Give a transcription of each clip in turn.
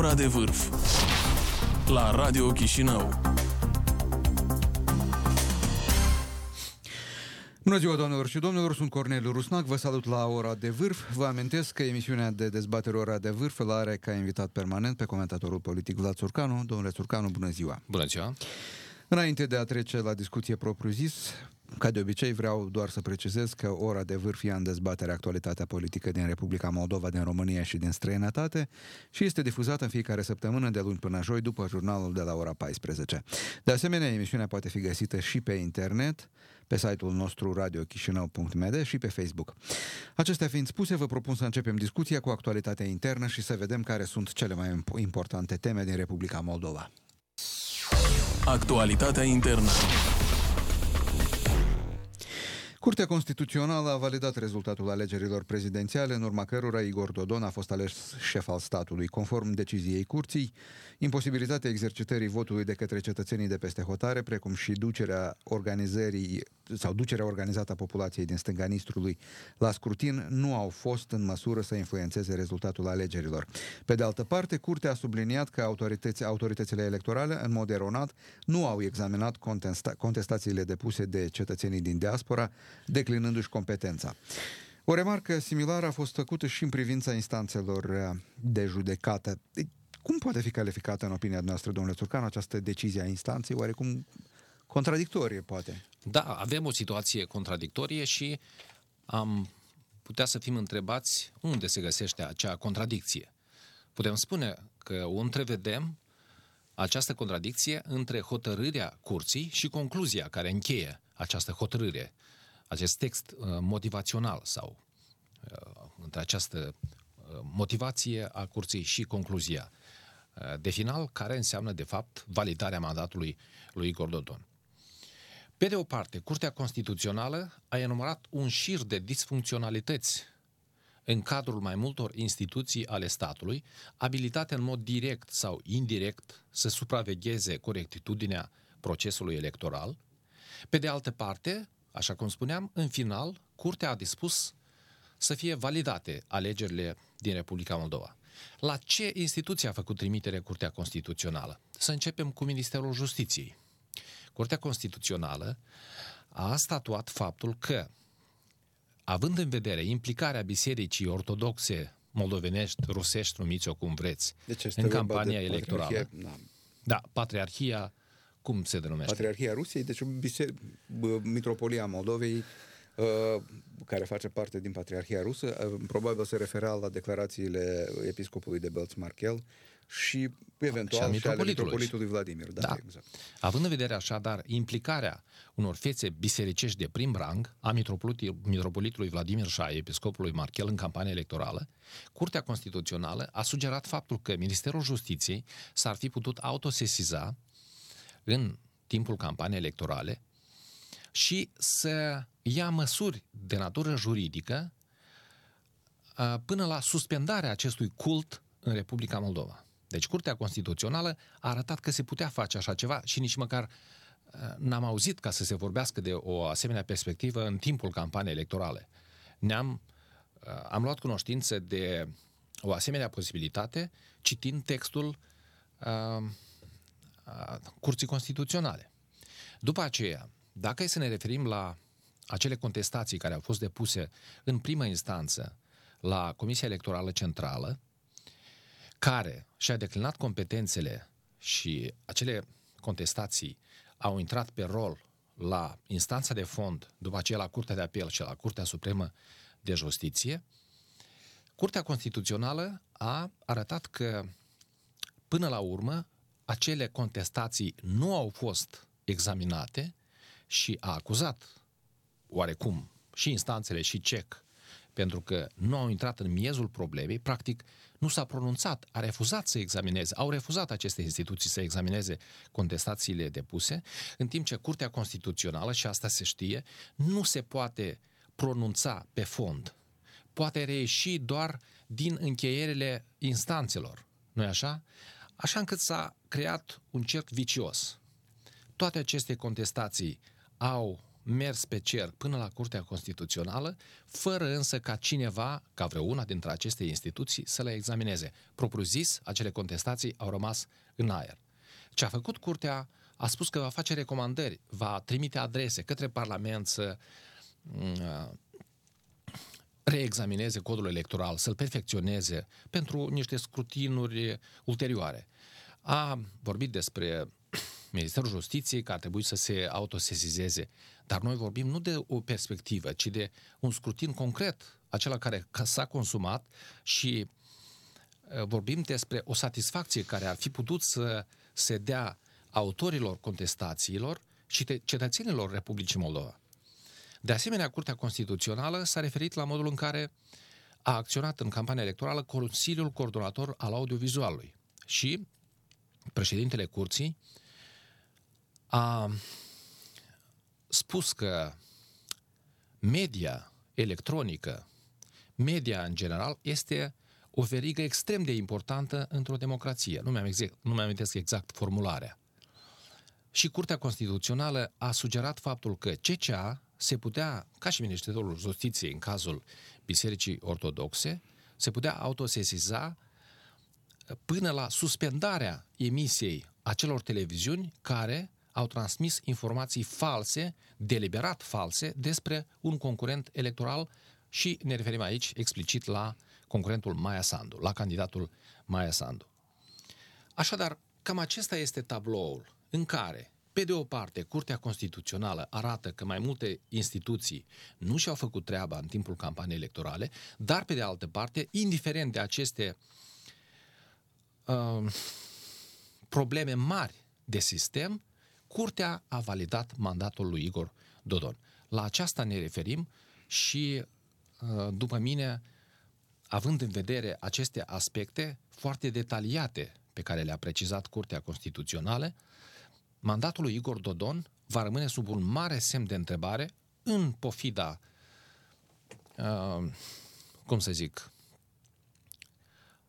Ora de vârf la Radio Chișinău. Bună ziua, doamnelor și domnilor, sunt Corneliu Rusnac, vă salut la Ora de Vârf. Vă amintesc că emisiunea de dezbatere Ora de Vârf îl are ca invitat permanent pe comentatorul politic Vlad Țurcanu. Domnule Țurcanu, bună ziua! Bună ziua! Înainte de a trece la discuție propriu-zis, ca de obicei vreau doar să precizez că ora de vârf ia în dezbatere actualitatea politică din Republica Moldova, din România și din străinătate și este difuzată în fiecare săptămână de luni până joi după jurnalul de la ora 14. De asemenea, emisiunea poate fi găsită și pe internet, pe site-ul nostru radiochișinău.md și pe Facebook. Acestea fiind spuse, vă propun să începem discuția cu actualitatea internă și să vedem care sunt cele mai importante teme din Republica Moldova. Actualitatea internă. Curtea Constituțională a validat rezultatul alegerilor prezidențiale, în urma cărora Igor Dodon a fost ales șef al statului. Conform deciziei curții, imposibilitatea exercitării votului de către cetățenii de peste hotare, precum și ducerea organizării sau ducerea organizată a populației din stânga Nistrului la scrutin nu au fost în măsură să influențeze rezultatul alegerilor. Pe de altă parte, Curtea a subliniat că autorități, autoritățile electorale, în mod eronat, nu au examinat contesta, contestațiile depuse de cetățenii din diaspora, declinându-și competența. O remarcă similară a fost făcută și în privința instanțelor de judecată. Cum poate fi calificată în opinia noastră, domnule Turcan, această decizie a instanței, oarecum contradictorie, poate? Da, avem o situație contradictorie și am putea să fim întrebați unde se găsește acea contradicție. Putem spune că o întrevedem această contradicție între hotărârea curții și concluzia care încheie această hotărâre, acest text uh, motivațional sau uh, între această uh, motivație a curții și concluzia de final, care înseamnă, de fapt, validarea mandatului lui Igor Dodon. Pe de o parte, Curtea Constituțională a enumerat un șir de disfuncționalități în cadrul mai multor instituții ale statului, abilitate în mod direct sau indirect să supravegheze corectitudinea procesului electoral. Pe de altă parte, așa cum spuneam, în final, Curtea a dispus să fie validate alegerile din Republica Moldova. La ce instituție a făcut trimitere Curtea Constituțională? Să începem cu Ministerul Justiției. Curtea Constituțională a statuat faptul că, având în vedere implicarea Bisericii Ortodoxe moldovenești, rusești, numiți-o cum vreți, deci în campania de electorală. Da. da, Patriarhia, cum se denumește? Patriarhia Rusiei, deci biser- Mitropolia Moldovei, uh, care face parte din Patriarhia Rusă, uh, probabil se referea la declarațiile episcopului de Belț Marchel și eventual și, și ale mitropolitului Vladimir. Da, da. Exact. Având în vedere așadar implicarea unor fețe bisericești de prim rang a mitropolitului Vladimir și a episcopului Marchel în campania electorală, Curtea Constituțională a sugerat faptul că Ministerul Justiției s-ar fi putut autosesiza în timpul campaniei electorale și să ia măsuri de natură juridică până la suspendarea acestui cult în Republica Moldova. Deci Curtea Constituțională a arătat că se putea face așa ceva și nici măcar n-am auzit ca să se vorbească de o asemenea perspectivă în timpul campaniei electorale. Ne-am am luat cunoștință de o asemenea posibilitate citind textul uh, uh, Curții Constituționale. După aceea, dacă e să ne referim la acele contestații care au fost depuse în primă instanță la Comisia Electorală Centrală, care și-a declinat competențele și acele contestații au intrat pe rol la instanța de fond, după aceea la Curtea de Apel și la Curtea Supremă de Justiție, Curtea Constituțională a arătat că, până la urmă, acele contestații nu au fost examinate și a acuzat oarecum și instanțele și CEC pentru că nu au intrat în miezul problemei, practic nu s-a pronunțat, a refuzat să examineze, au refuzat aceste instituții să examineze contestațiile depuse, în timp ce Curtea Constituțională, și asta se știe, nu se poate pronunța pe fond. Poate reieși doar din încheierile instanțelor, nu-i așa? Așa încât s-a creat un cerc vicios. Toate aceste contestații au mers pe cer până la Curtea Constituțională, fără însă ca cineva, ca vreuna dintre aceste instituții, să le examineze. Propriu zis, acele contestații au rămas în aer. Ce a făcut Curtea a spus că va face recomandări, va trimite adrese către Parlament să mm, reexamineze codul electoral, să-l perfecționeze pentru niște scrutinuri ulterioare. A vorbit despre Ministerul Justiției că ar trebui să se autosesizeze, dar noi vorbim nu de o perspectivă, ci de un scrutin concret, acela care s-a consumat și vorbim despre o satisfacție care ar fi putut să se dea autorilor contestațiilor și cetățenilor Republicii Moldova. De asemenea, Curtea Constituțională s-a referit la modul în care a acționat în campania electorală Consiliul Coordonator al Audiovizualului și președintele Curții a spus că media electronică, media în general, este o verigă extrem de importantă într-o democrație. Nu mi-am, exact, nu mi-am amintesc exact formularea. Și Curtea Constituțională a sugerat faptul că CCA se putea, ca și Ministerul Justiției în cazul Bisericii Ortodoxe, se putea autosesiza până la suspendarea emisiei acelor televiziuni care au transmis informații false, deliberat false, despre un concurent electoral și ne referim aici explicit la concurentul Maia Sandu, la candidatul Maia Sandu. Așadar, cam acesta este tabloul în care, pe de o parte, Curtea Constituțională arată că mai multe instituții nu și-au făcut treaba în timpul campaniei electorale, dar pe de altă parte, indiferent de aceste uh, probleme mari de sistem, Curtea a validat mandatul lui Igor Dodon. La aceasta ne referim și, uh, după mine, având în vedere aceste aspecte foarte detaliate pe care le-a precizat Curtea Constituțională, mandatul lui Igor Dodon va rămâne sub un mare semn de întrebare în pofida, uh, cum să zic,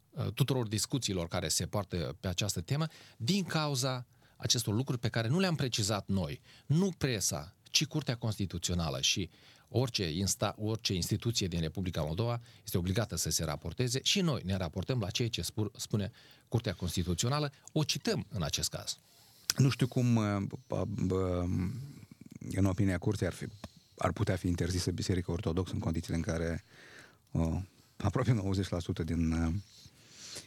uh, tuturor discuțiilor care se poartă pe această temă, din cauza acestor lucruri pe care nu le-am precizat noi, nu presa, ci Curtea Constituțională și orice, insta, orice instituție din Republica Moldova este obligată să se raporteze și noi ne raportăm la ceea ce spune Curtea Constituțională, o cităm în acest caz. Nu știu cum, în opinia Curții, ar, fi, ar putea fi interzisă Biserica Ortodoxă în condițiile în care uh, aproape 90% din uh,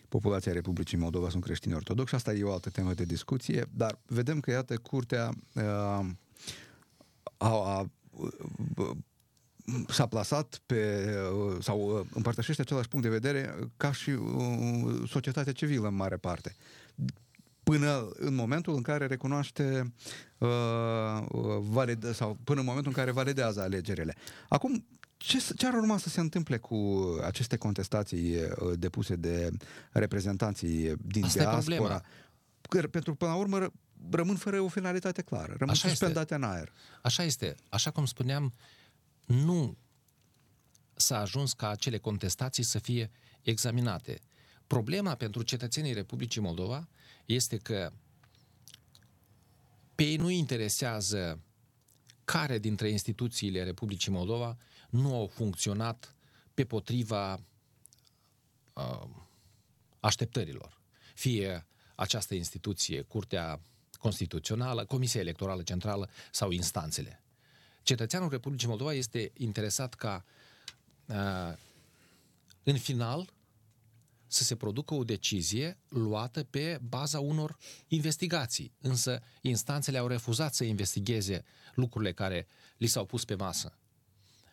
populația Republicii Moldova sunt creștini ortodoxi. Asta e o altă temă de discuție, dar vedem că, iată, Curtea uh, a, a, s-a plasat pe, sau împărtășește același punct de vedere ca și societatea civilă în mare parte până în momentul în care recunoaște uh, valid, sau până în momentul în care validează alegerile. Acum, ce, ce ar urma să se întâmple cu aceste contestații uh, depuse de reprezentanții din Asta diaspora? Că, pentru până la urmă rămân fără o finalitate clară, rămân Așa suspendate este. în aer. Așa este. Așa cum spuneam, nu s-a ajuns ca acele contestații să fie examinate. Problema pentru cetățenii Republicii Moldova este că pe ei nu interesează care dintre instituțiile Republicii Moldova nu au funcționat pe potriva uh, așteptărilor. Fie această instituție, Curtea Constituțională, Comisia Electorală Centrală sau instanțele. Cetățeanul Republicii Moldova este interesat ca uh, în final să se producă o decizie luată pe baza unor investigații. Însă instanțele au refuzat să investigheze lucrurile care li s-au pus pe masă.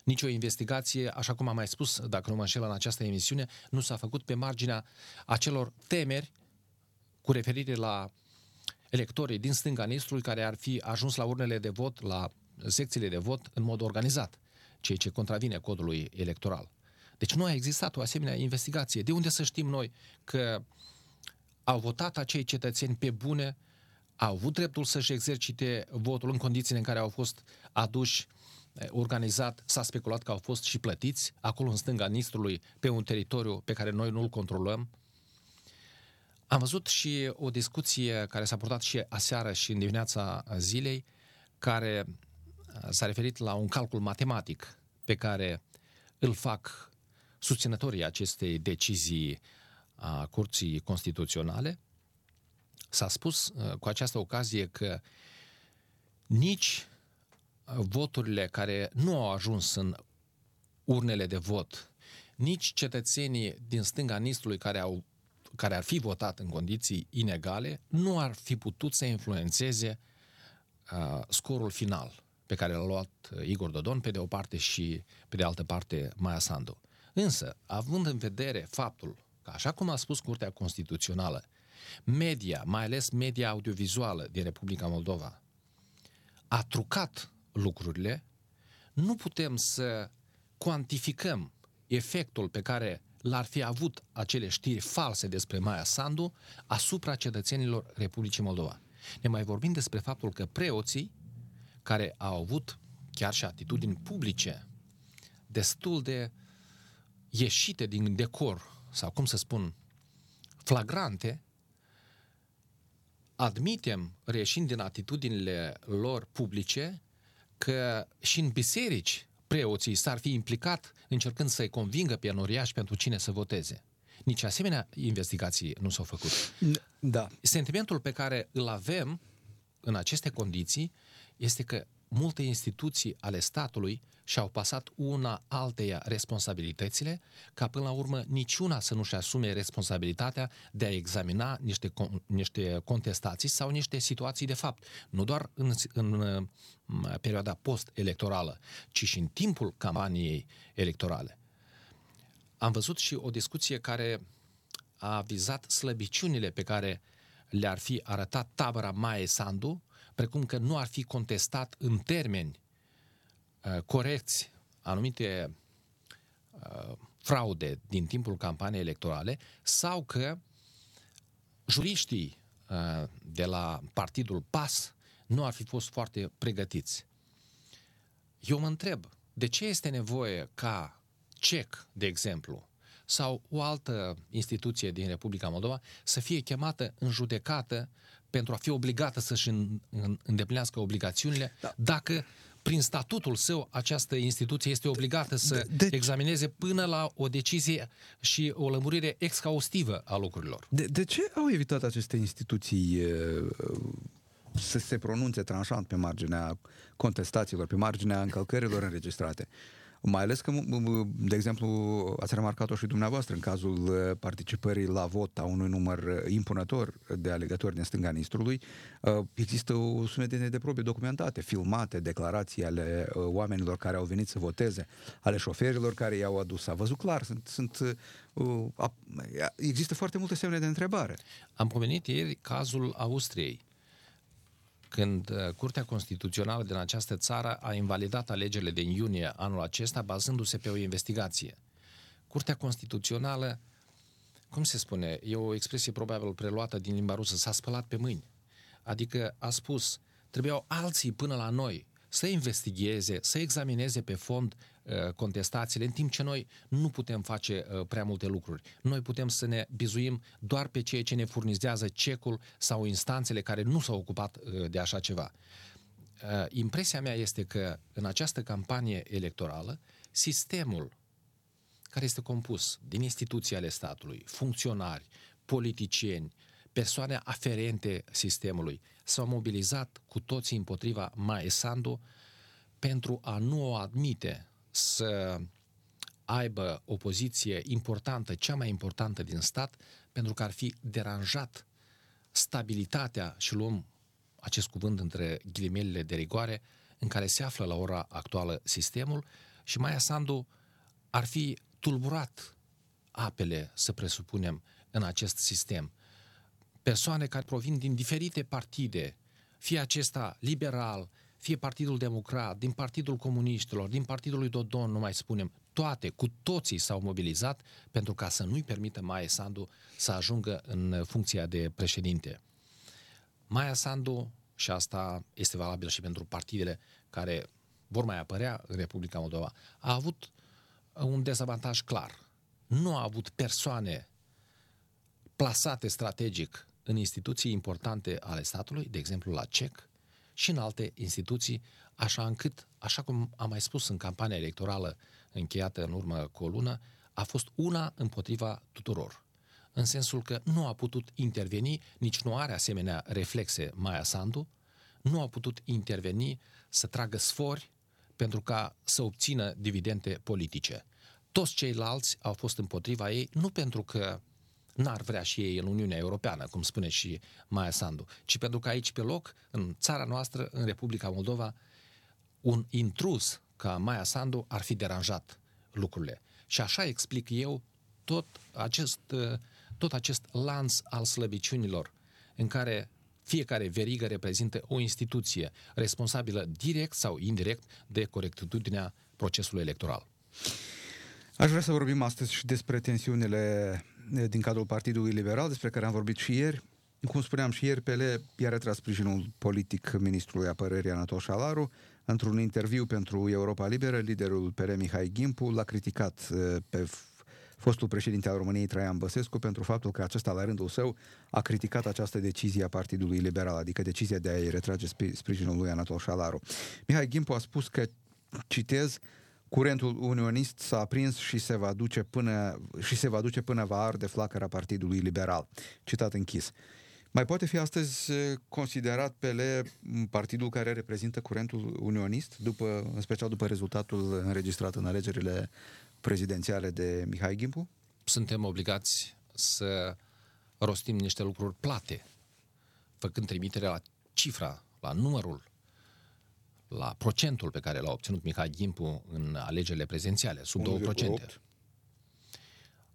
Nici o investigație, așa cum am mai spus, dacă nu mă înșel în această emisiune, nu s-a făcut pe marginea acelor temeri cu referire la electorii din stânga Nistrului care ar fi ajuns la urnele de vot, la secțiile de vot în mod organizat, ceea ce contravine codului electoral. Deci nu a existat o asemenea investigație. De unde să știm noi că au votat acei cetățeni pe bune, au avut dreptul să-și exercite votul în condițiile în care au fost aduși eh, organizat, s-a speculat că au fost și plătiți acolo în stânga Nistrului pe un teritoriu pe care noi nu-l controlăm. Am văzut și o discuție care s-a purtat și aseară și în dimineața zilei, care s-a referit la un calcul matematic pe care îl fac susținătorii acestei decizii a Curții Constituționale. S-a spus uh, cu această ocazie că nici voturile care nu au ajuns în urnele de vot, nici cetățenii din stânga Nistului care, au, care ar fi votat în condiții inegale, nu ar fi putut să influențeze uh, scorul final pe care l-a luat uh, Igor Dodon pe de o parte și pe de altă parte Maia Sandu. Însă, având în vedere faptul că, așa cum a spus Curtea Constituțională, media, mai ales media audiovizuală din Republica Moldova, a trucat lucrurile, nu putem să cuantificăm efectul pe care l-ar fi avut acele știri false despre Maia Sandu asupra cetățenilor Republicii Moldova. Ne mai vorbim despre faptul că preoții care au avut chiar și atitudini publice destul de ieșite din decor, sau cum să spun, flagrante, admitem, reieșind din atitudinile lor publice, că și în biserici preoții s-ar fi implicat încercând să-i convingă pe enoriași pentru cine să voteze. Nici asemenea investigații nu s-au făcut. Da. Sentimentul pe care îl avem în aceste condiții este că multe instituții ale statului și-au pasat una alteia responsabilitățile, ca până la urmă niciuna să nu-și asume responsabilitatea de a examina niște, niște contestații sau niște situații de fapt, nu doar în, în perioada post-electorală, ci și în timpul campaniei electorale. Am văzut și o discuție care a vizat slăbiciunile pe care le-ar fi arătat tabăra Mae Sandu precum că nu ar fi contestat în termeni uh, corecți anumite uh, fraude din timpul campaniei electorale sau că juriștii uh, de la partidul PAS nu ar fi fost foarte pregătiți. Eu mă întreb, de ce este nevoie ca CEC, de exemplu, sau o altă instituție din Republica Moldova să fie chemată în judecată pentru a fi obligată să-și îndeplinească obligațiunile, da. dacă prin statutul său această instituție este obligată să de, deci, examineze până la o decizie și o lămurire exhaustivă a lucrurilor. De, de ce au evitat aceste instituții să se pronunțe tranșant pe marginea contestațiilor, pe marginea încălcărilor înregistrate? Mai ales că, de exemplu, ați remarcat-o și dumneavoastră în cazul uh, participării la vot a unui număr uh, impunător de alegători din stânga Nistrului, uh, există o sumedenie de probe documentate, filmate, declarații ale oamenilor care au venit să voteze, ale șoferilor care i-au adus. A văzut clar, sunt, sunt există foarte multe semne de întrebare. Am pomenit ieri cazul Austriei când uh, Curtea Constituțională din această țară a invalidat alegerile din iunie anul acesta bazându-se pe o investigație. Curtea Constituțională, cum se spune, e o expresie probabil preluată din limba rusă, s-a spălat pe mâini. Adică a spus, trebuiau alții până la noi să investigheze, să examineze pe fond uh, contestațiile, în timp ce noi nu putem face uh, prea multe lucruri. Noi putem să ne bizuim doar pe ceea ce ne furnizează cecul sau instanțele care nu s-au ocupat uh, de așa ceva. Impresia mea este că în această campanie electorală, sistemul care este compus din instituții ale statului, funcționari, politicieni, persoane aferente sistemului. S-au mobilizat cu toții împotriva Mae Sandu pentru a nu o admite să aibă o poziție importantă, cea mai importantă din stat, pentru că ar fi deranjat stabilitatea și luăm acest cuvânt între ghilimelele de rigoare în care se află la ora actuală sistemul și Maia Sandu ar fi tulburat apele, să presupunem, în acest sistem persoane care provin din diferite partide, fie acesta liberal, fie Partidul Democrat, din Partidul Comuniștilor, din Partidul lui Dodon, nu mai spunem, toate, cu toții s-au mobilizat pentru ca să nu-i permită Maia Sandu să ajungă în funcția de președinte. Maia Sandu, și asta este valabil și pentru partidele care vor mai apărea în Republica Moldova, a avut un dezavantaj clar. Nu a avut persoane plasate strategic în instituții importante ale statului, de exemplu la CEC, și în alte instituții așa încât, așa cum am mai spus în campania electorală încheiată în urmă cu o lună, a fost una împotriva tuturor. În sensul că nu a putut interveni, nici nu are asemenea reflexe Maia Sandu, nu a putut interveni să tragă sfori pentru ca să obțină dividende politice. Toți ceilalți au fost împotriva ei, nu pentru că n-ar vrea și ei în Uniunea Europeană, cum spune și Maia Sandu, ci pentru că aici pe loc, în țara noastră, în Republica Moldova, un intrus ca Maia Sandu ar fi deranjat lucrurile. Și așa explic eu tot acest, tot acest lanț al slăbiciunilor în care fiecare verigă reprezintă o instituție responsabilă direct sau indirect de corectitudinea procesului electoral. Aș vrea să vorbim astăzi și despre tensiunile eh, din cadrul Partidului Liberal, despre care am vorbit și ieri. Cum spuneam și ieri, PL i-a retras sprijinul politic ministrului apărării Anatol Șalaru. Într-un interviu pentru Europa Liberă, liderul PL Mihai Gimpu l-a criticat eh, pe fostul președinte al României Traian Băsescu pentru faptul că acesta la rândul său a criticat această decizie a Partidului Liberal, adică decizia de a-i retrage sprijinul lui Anatol Șalaru. Mihai Gimpu a spus că, citez, Curentul unionist s-a aprins și se va duce până, și se va duce până va arde flacăra Partidului Liberal. Citat închis. Mai poate fi astăzi considerat PL partidul care reprezintă curentul unionist, după, în special după rezultatul înregistrat în alegerile prezidențiale de Mihai Gimpu? Suntem obligați să rostim niște lucruri plate, făcând trimitere la cifra, la numărul la procentul pe care l-a obținut Mihai Gimpu în alegerile prezidențiale, sub 2%.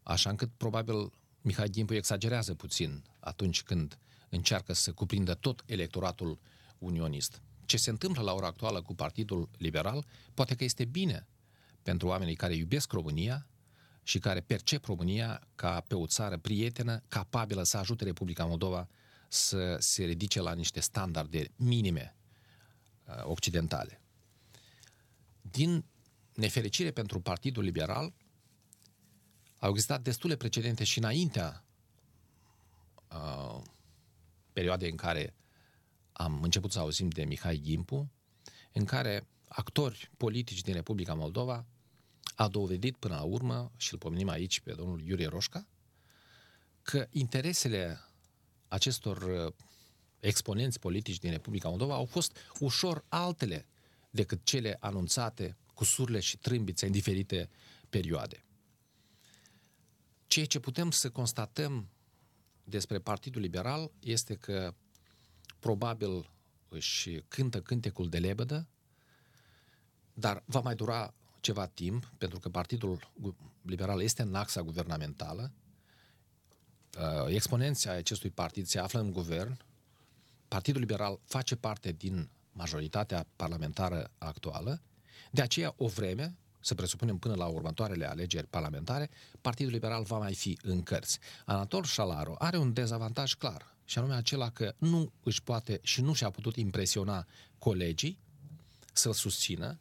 Așa încât probabil Mihai Gimpu exagerează puțin atunci când încearcă să cuprindă tot electoratul unionist. Ce se întâmplă la ora actuală cu Partidul Liberal poate că este bine pentru oamenii care iubesc România și care percep România ca pe o țară prietenă, capabilă să ajute Republica Moldova să se ridice la niște standarde minime Uh, occidentale. Din nefericire pentru Partidul Liberal, au existat destule precedente și înaintea uh, perioadei în care am început să auzim de Mihai Gimpu, în care actori politici din Republica Moldova a dovedit până la urmă, și îl pomenim aici pe domnul Iurie Roșca, că interesele acestor uh, exponenți politici din Republica Moldova au fost ușor altele decât cele anunțate cu surle și trâmbițe în diferite perioade. Ceea ce putem să constatăm despre Partidul Liberal este că probabil își cântă cântecul de lebădă, dar va mai dura ceva timp, pentru că Partidul Liberal este în axa guvernamentală, uh, exponenția acestui partid se află în guvern, Partidul Liberal face parte din majoritatea parlamentară actuală, de aceea o vreme, să presupunem până la următoarele alegeri parlamentare, Partidul Liberal va mai fi în cărți. Anatol Șalaru are un dezavantaj clar, și anume acela că nu își poate și nu și-a putut impresiona colegii să-l susțină,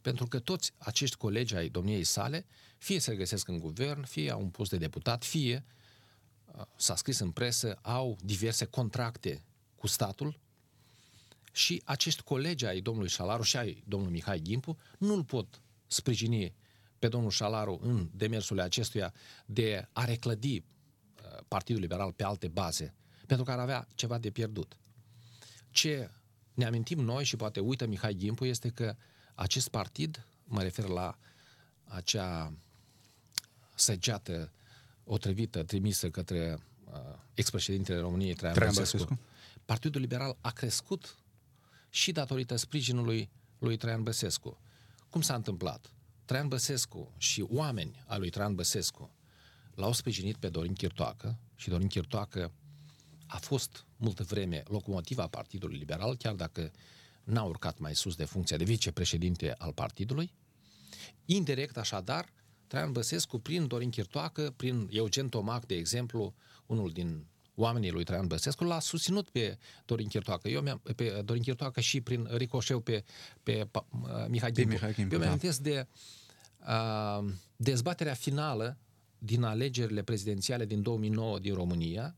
pentru că toți acești colegi ai domniei sale, fie se găsesc în guvern, fie au un post de deputat, fie, uh, s-a scris în presă, au diverse contracte cu statul și acești colegi ai domnului Șalaru și ai domnului Mihai Gimpu nu-l pot sprijini pe domnul Șalaru în demersul acestuia de a reclădi uh, Partidul Liberal pe alte baze, pentru că ar avea ceva de pierdut. Ce ne amintim noi și poate uită Mihai Gimpu este că acest partid, mă refer la acea săgeată otrăvită trimisă către uh, ex-președintele României Traian, Traian Băsescu, Băsescu, Partidul Liberal a crescut și datorită sprijinului lui Traian Băsescu. Cum s-a întâmplat? Traian Băsescu și oameni al lui Traian Băsescu l-au sprijinit pe Dorin Chirtoacă și Dorin Chirtoacă a fost multă vreme locomotiva Partidului Liberal, chiar dacă n-a urcat mai sus de funcția de vicepreședinte al partidului. Indirect, așadar, Traian Băsescu, prin Dorin Chirtoacă, prin Eugen Tomac, de exemplu, unul din oamenii lui Traian Băsescu l-a susținut pe Dorin Chirtoacă. Eu mi-am, pe Dorin Chirtoacă și prin ricoșeu pe, pe uh, Mihai Gimpu. Mihai Gimpu Eu mi-am da. de uh, dezbaterea finală din alegerile prezidențiale din 2009 din România,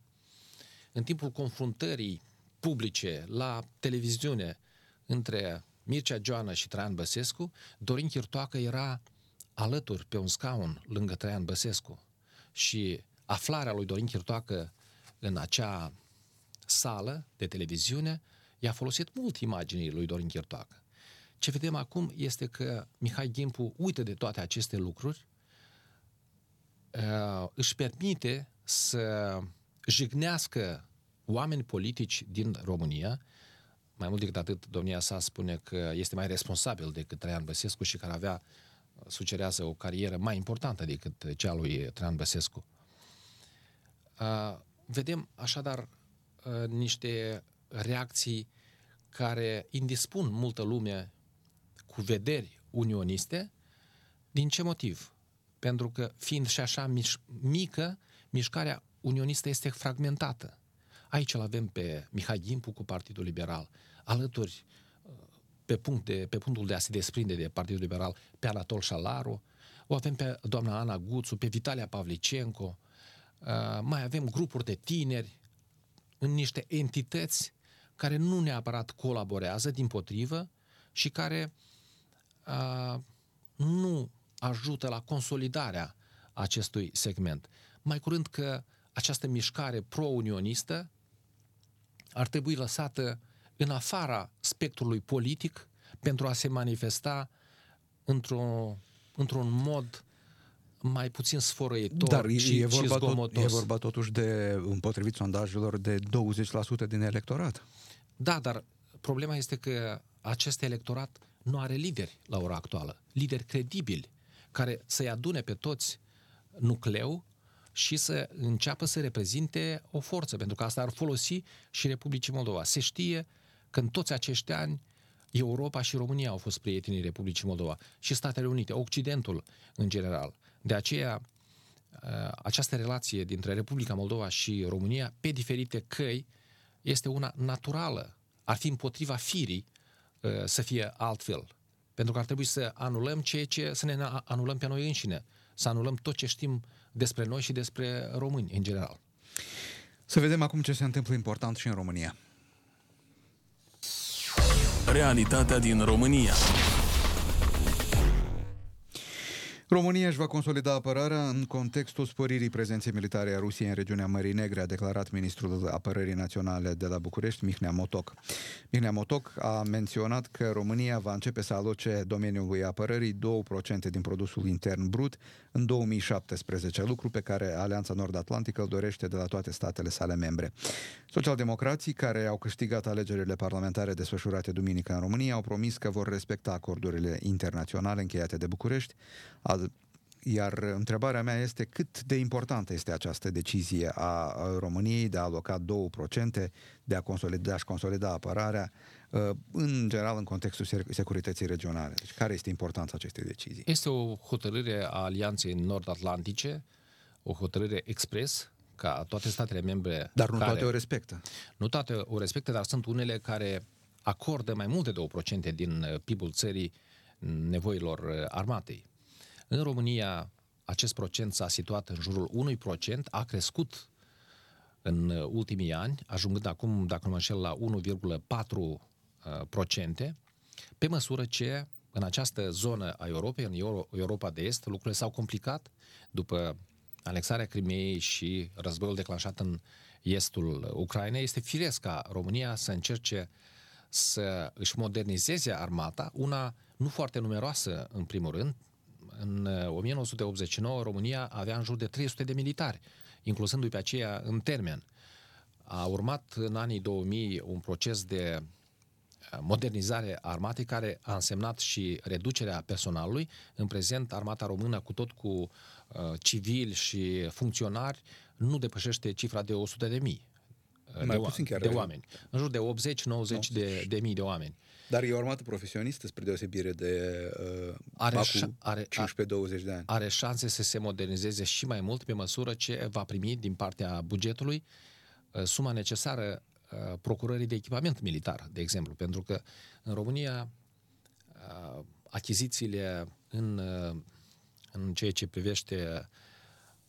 în timpul confruntării publice la televiziune între Mircea Joana și Traian Băsescu, Dorin Chirtoacă era alături pe un scaun lângă Traian Băsescu. Și aflarea lui Dorin Chirtoacă în acea sală de televiziune i-a folosit mult imaginii lui Dorin Chirtoacă. Ce vedem acum este că Mihai Gimpu uită de toate aceste lucruri, uh, își permite să jignească oameni politici din România, mai mult decât atât, domnia sa spune că este mai responsabil decât Traian Băsescu și care avea, sugerează o carieră mai importantă decât cea lui Traian Băsescu. Uh, vedem așadar uh, niște reacții care indispun multă lume cu vederi unioniste. Din ce motiv? Pentru că, fiind și așa miș- mică, mișcarea unionistă este fragmentată. Aici îl avem pe Mihai Gimpu cu Partidul Liberal, alături pe, punct de, pe punctul de a se desprinde de Partidul Liberal pe Anatol Șalaru, o avem pe doamna Ana Guțu, pe Vitalia Pavlicenco, uh, mai avem grupuri de tineri în niște entități care nu neapărat colaborează, din potrivă, și care uh, nu ajută la consolidarea acestui segment. Mai curând că această mișcare pro-unionistă ar trebui lăsată în afara spectrului politic pentru a se manifesta într-o, într-un mod mai puțin sfărăitor Dar și, e, vorba și tot, e vorba totuși de, împotrivit sondajelor, de 20% din electorat. Da, dar problema este că acest electorat nu are lideri la ora actuală, lideri credibili, care să-i adune pe toți nucleu și să înceapă să reprezinte o forță, pentru că asta ar folosi și Republicii Moldova. Se știe că în toți acești ani Europa și România au fost prietenii Republicii Moldova și Statele Unite, Occidentul în general. De aceea, ă, această relație dintre Republica Moldova și România, pe diferite căi, este una naturală. Ar fi împotriva firii ă, să fie altfel. Pentru că ar trebui să anulăm ceea ce, să ne anulăm pe noi înșine, să anulăm tot ce știm despre noi și despre români în general. Să vedem acum ce se întâmplă important și în România. Realitatea din România. România își va consolida apărarea în contextul sporirii prezenței militare a Rusiei în regiunea Mării Negre, a declarat ministrul apărării naționale de la București, Mihnea Motoc. Mihnea Motoc a menționat că România va începe să aloce domeniului apărării 2% din produsul intern brut în 2017, lucru pe care Alianța Nord-Atlantică îl dorește de la toate statele sale membre. Socialdemocrații care au câștigat alegerile parlamentare desfășurate duminică în România au promis că vor respecta acordurile internaționale încheiate de București, iar întrebarea mea este cât de importantă este această decizie a României de a aloca 2%, de a consolida, a consolida apărarea, uh, în general în contextul securității regionale. Deci care este importanța acestei decizii? Este o hotărâre a Alianței Nord-Atlantice, o hotărâre expres, ca toate statele membre... Dar nu care, toate o respectă. Nu toate o respectă, dar sunt unele care acordă mai mult de 2% din uh, PIB-ul țării nevoilor uh, armatei. În România, acest procent s-a situat în jurul 1%, a crescut în ultimii ani, ajungând acum, dacă nu mă înșel, la 1,4%, pe măsură ce în această zonă a Europei, în Europa de Est, lucrurile s-au complicat după anexarea Crimeei și războiul declanșat în estul Ucrainei. Este firesc ca România să încerce să își modernizeze armata, una nu foarte numeroasă în primul rând, în 1989 uh, România avea în jur de 300 de militari, inclusându-i pe aceea în termen. A urmat în anii 2000 un proces de uh, modernizare a armatei care a însemnat și reducerea personalului. În prezent, armata română, cu tot cu uh, civili și funcționari, nu depășește cifra de 100 de mii uh, Mai de, puțin chiar de oameni. În jur de 80-90 de, de mii de oameni. Dar e o armată profesionistă spre deosebire de uh, are, șa- are, 15-20 de ani. Are șanse să se modernizeze și mai mult pe măsură ce va primi din partea bugetului uh, suma necesară uh, procurării de echipament militar, de exemplu. Pentru că în România uh, achizițiile în, uh, în ceea ce privește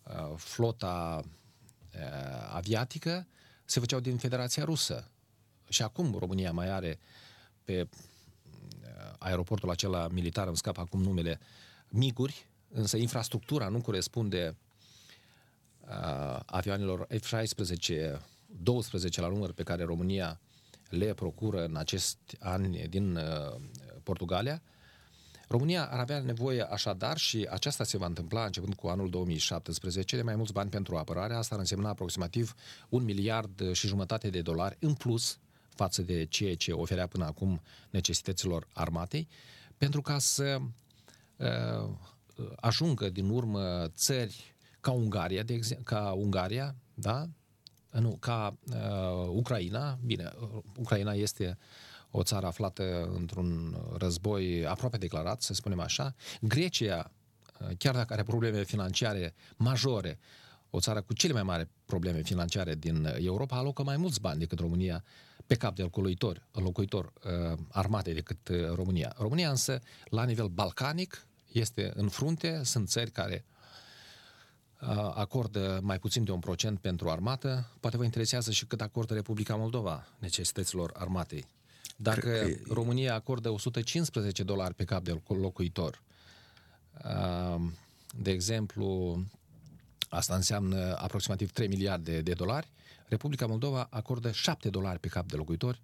uh, flota uh, aviatică se făceau din Federația Rusă. Și acum România mai are pe aeroportul acela militar, îmi scap acum numele, micuri, însă infrastructura nu corespunde uh, avioanelor F-16 12 la număr pe care România le procură în acest an din uh, Portugalia, România ar avea nevoie așadar și aceasta se va întâmpla începând cu anul 2017 de mai mulți bani pentru apărare. Asta ar însemna aproximativ un miliard și jumătate de dolari în plus față de ceea ce oferea până acum necesităților armatei, pentru ca să uh, ajungă din urmă țări ca Ungaria, de exemplu, ca Ungaria, da? Nu, ca uh, Ucraina, bine, Ucraina este o țară aflată într-un război aproape declarat, să spunem așa. Grecia, uh, chiar dacă are probleme financiare majore, o țară cu cele mai mari probleme financiare din Europa, alocă mai mulți bani decât România pe cap de locuitor, locuitor uh, armate decât uh, România. România însă, la nivel balcanic, este în frunte, sunt țări care uh, acordă mai puțin de un procent pentru armată. Poate vă interesează și cât acordă Republica Moldova necesităților armatei. Dacă că... România acordă 115 dolari pe cap de locuitor, uh, de exemplu, asta înseamnă aproximativ 3 miliarde de dolari, Republica Moldova acordă 7 dolari pe cap de locuitori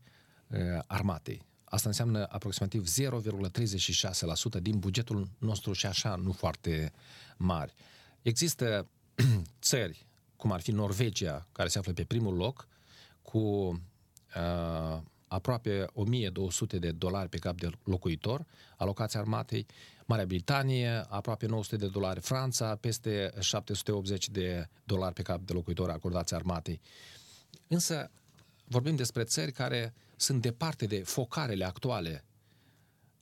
uh, armatei. Asta înseamnă aproximativ 0,36% din bugetul nostru și așa nu foarte mari. Există țări, cum ar fi Norvegia, care se află pe primul loc, cu uh, aproape 1200 de dolari pe cap de locuitor, alocația armatei, Marea Britanie, aproape 900 de dolari, Franța, peste 780 de dolari pe cap de locuitor acordați armatei. Însă vorbim despre țări care sunt departe de focarele actuale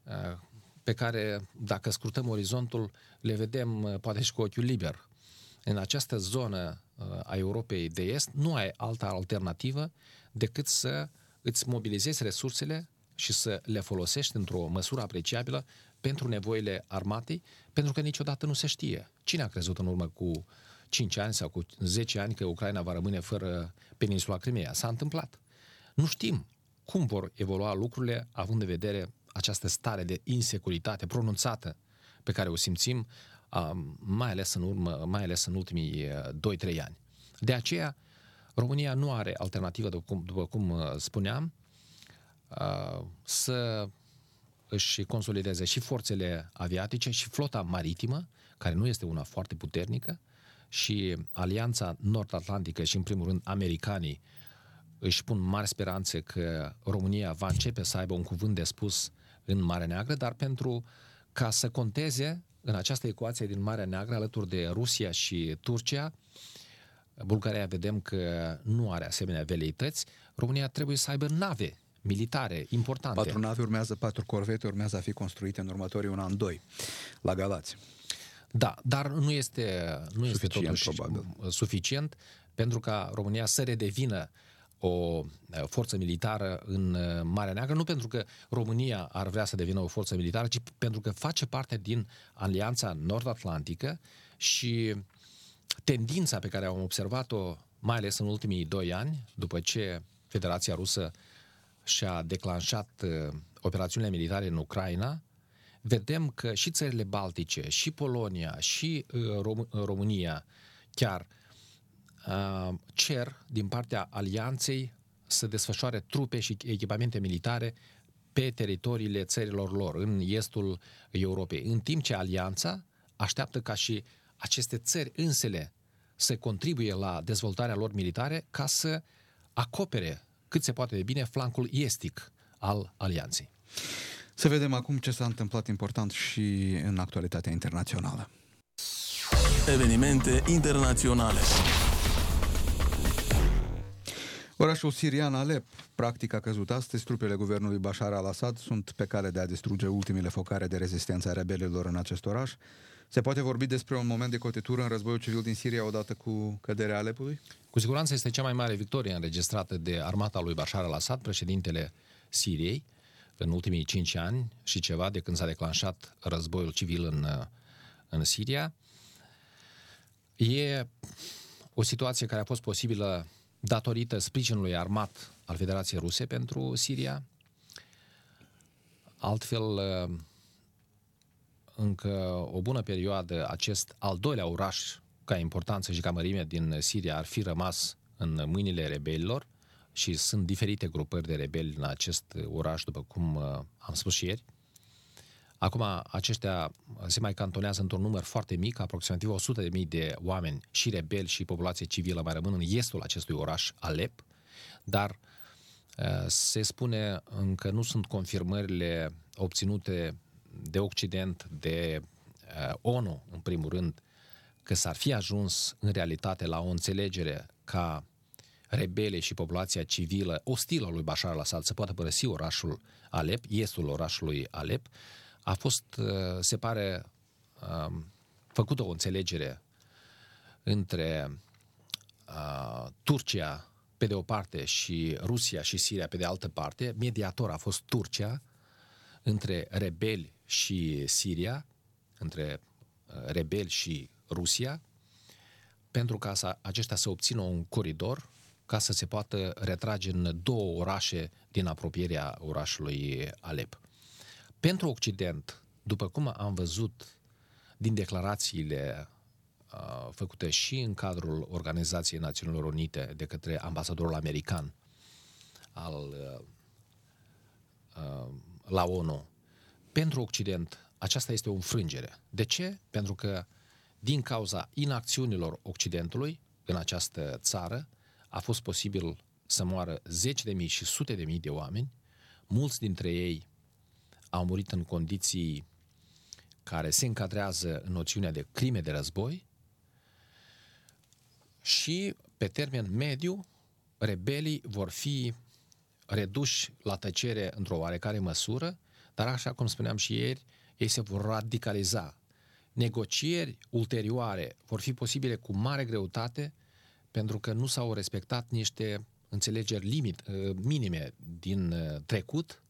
uh, pe care, dacă scurtăm orizontul, le vedem uh, poate și cu ochiul liber. În această zonă uh, a Europei de Est nu ai altă alternativă decât să îți mobilizezi resursele și să le folosești într-o măsură apreciabilă pentru nevoile armatei, pentru că niciodată nu se știe. Cine a crezut în urmă cu 5 ani sau cu 10 ani că Ucraina va rămâne fără peninsula Crimea? S-a întâmplat. Nu știm cum vor evolua lucrurile având în vedere această stare de insecuritate pronunțată pe care o simțim mai ales în, urmă, mai ales în ultimii 2-3 ani. De aceea, România nu are alternativă, după cum, după cum spuneam, să își consolideze și forțele aviatice și flota maritimă, care nu este una foarte puternică, și Alianța Nord-Atlantică și, în primul rând, americanii își pun mari speranțe că România va începe să aibă un cuvânt de spus în Marea Neagră, dar pentru ca să conteze în această ecuație din Marea Neagră, alături de Rusia și Turcia, Bulgaria vedem că nu are asemenea veleități, România trebuie să aibă nave militare importante. Patru nave urmează, patru corvete urmează a fi construite în următorii un an, doi, la Galați. Da, dar nu este, nu este suficient, totuși probabil. suficient pentru ca România să redevină o forță militară în Marea Neagră, nu pentru că România ar vrea să devină o forță militară, ci pentru că face parte din Alianța Nord-Atlantică și tendința pe care am observat-o mai ales în ultimii doi ani, după ce Federația Rusă și-a declanșat uh, operațiunile militare în Ucraina, vedem că și țările Baltice, și Polonia, și uh, Rom- România chiar uh, cer din partea alianței să desfășoare trupe și echipamente militare pe teritoriile țărilor lor, în estul Europei, în timp ce alianța așteaptă ca și aceste țări însele să contribuie la dezvoltarea lor militare ca să acopere cât se poate de bine flancul estic al alianței. Să vedem acum ce s-a întâmplat important și în actualitatea internațională. Evenimente internaționale. Orașul sirian Alep, practic a căzut astăzi, trupele guvernului Bashar al-Assad sunt pe cale de a distruge ultimele focare de rezistență a rebelilor în acest oraș. Se poate vorbi despre un moment de cotitură în războiul civil din Siria odată cu căderea Alepului? Cu siguranță este cea mai mare victorie înregistrată de armata lui Bashar al-Assad, președintele Siriei, în ultimii cinci ani și ceva de când s-a declanșat războiul civil în, în Siria. E o situație care a fost posibilă datorită sprijinului armat al Federației Ruse pentru Siria. Altfel, încă o bună perioadă acest al doilea oraș ca importanță și ca mărime din Siria ar fi rămas în mâinile rebelilor și sunt diferite grupări de rebeli în acest oraș, după cum uh, am spus și ieri. Acum, aceștia se mai cantonează într-un număr foarte mic, aproximativ 100.000 de oameni și rebeli și populație civilă mai rămân în estul acestui oraș, Alep, dar uh, se spune încă nu sunt confirmările obținute de Occident, de uh, ONU, în primul rând, că s-ar fi ajuns în realitate la o înțelegere ca rebele și populația civilă ostilă lui Bashar al-Assad să poată părăsi orașul Alep, estul orașului Alep, a fost, uh, se pare, um, făcută o înțelegere între uh, Turcia pe de o parte și Rusia și Siria pe de altă parte. Mediator a fost Turcia între rebeli și Siria, între uh, rebeli și Rusia, pentru ca să, aceștia să obțină un coridor ca să se poată retrage în două orașe din apropierea orașului Alep. Pentru Occident, după cum am văzut din declarațiile uh, făcute și în cadrul Organizației Națiunilor Unite de către ambasadorul american al, uh, uh, la ONU, pentru Occident aceasta este o înfrângere. De ce? Pentru că din cauza inacțiunilor Occidentului în această țară, a fost posibil să moară zeci de mii și sute de mii de oameni, mulți dintre ei au murit în condiții care se încadrează în noțiunea de crime de război și, pe termen mediu, rebelii vor fi reduși la tăcere într-o oarecare măsură, dar așa cum spuneam și ieri, ei se vor radicaliza. Negocieri ulterioare vor fi posibile cu mare greutate pentru că nu s-au respectat niște înțelegeri limit, uh, minime din uh, trecut,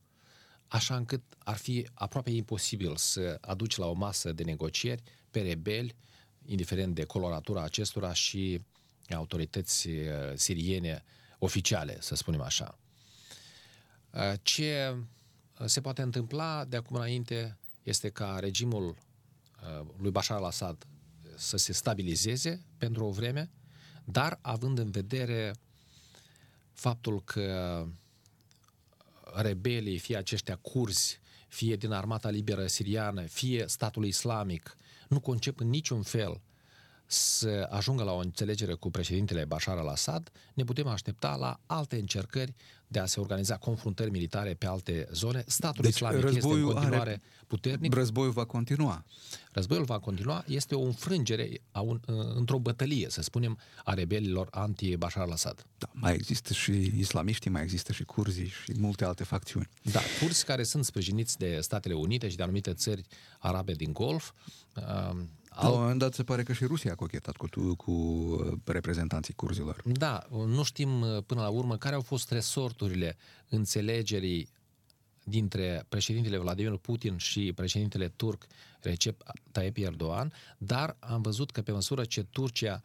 așa încât ar fi aproape imposibil să aduci la o masă de negocieri pe rebeli, indiferent de coloratura acestora și autorități uh, siriene oficiale, să spunem așa. Ce se poate întâmpla de acum înainte este ca regimul lui Bashar al-Assad să se stabilizeze pentru o vreme, dar având în vedere faptul că rebelii, fie aceștia curzi, fie din armata liberă siriană, fie statul islamic, nu concep în niciun fel să ajungă la o înțelegere cu președintele Bashar al-Assad, ne putem aștepta la alte încercări de a se organiza confruntări militare pe alte zone. Statul deci, islamic este în continuare are... puternic. Războiul va continua. Războiul va continua. Este o înfrângere a un, într-o bătălie, să spunem, a rebelilor anti-Bashar al-Assad. Da, mai există și islamiștii, mai există și curzii și multe alte facțiuni. Da, curzi care sunt sprijiniți de Statele Unite și de anumite țări arabe din Golf, la un moment dat se pare că și Rusia a cochetat cu, cu uh, reprezentanții curzilor. Da, nu știm uh, până la urmă care au fost resorturile înțelegerii dintre președintele Vladimir Putin și președintele turc Recep Tayyip Erdogan, dar am văzut că pe măsură ce Turcia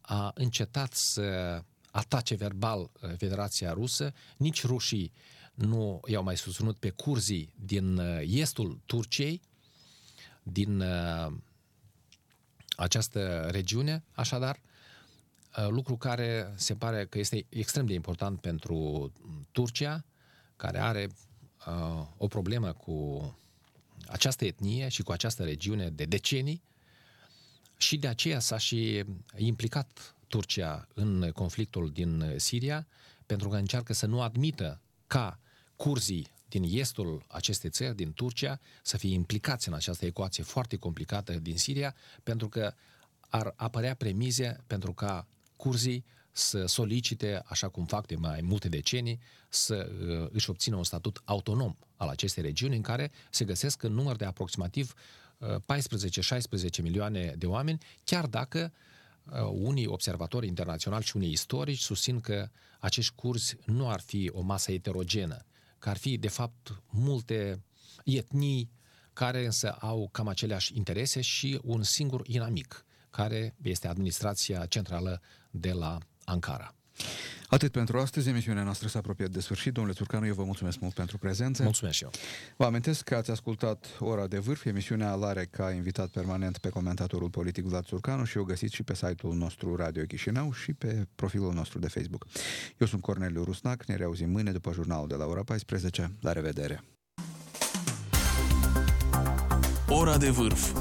a încetat să atace verbal uh, Federația Rusă, nici rușii nu i-au mai susținut pe curzii din estul Turciei, din această regiune, așadar, uh, lucru care se pare că este extrem de important pentru Turcia, care are uh, o problemă cu această etnie și cu această regiune de decenii și de aceea s-a și implicat Turcia în conflictul din Siria, pentru că încearcă să nu admită ca curzii din estul acestei țări, din Turcia, să fie implicați în această ecuație foarte complicată din Siria, pentru că ar apărea premize pentru ca curzii să solicite, așa cum fac de mai multe decenii, să uh, își obțină un statut autonom al acestei regiuni în care se găsesc în număr de aproximativ uh, 14-16 milioane de oameni, chiar dacă uh, unii observatori internaționali și unii istorici susțin că acești curzi nu ar fi o masă heterogenă, că ar fi, de fapt, multe etnii care însă au cam aceleași interese și un singur inamic, care este administrația centrală de la Ankara. Atât pentru astăzi, emisiunea noastră s-a apropiat de sfârșit. Domnule Țurcanu, eu vă mulțumesc mult pentru prezență. Mulțumesc și eu. Vă amintesc că ați ascultat Ora de Vârf, emisiunea Lare ca invitat permanent pe comentatorul politic Vlad Țurcanu și o găsiți și pe site-ul nostru Radio Chișinău și pe profilul nostru de Facebook. Eu sunt Corneliu Rusnac, ne reauzim mâine după jurnalul de la ora 14. La revedere! Ora de vârf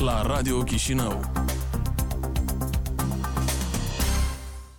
la Radio Chișinău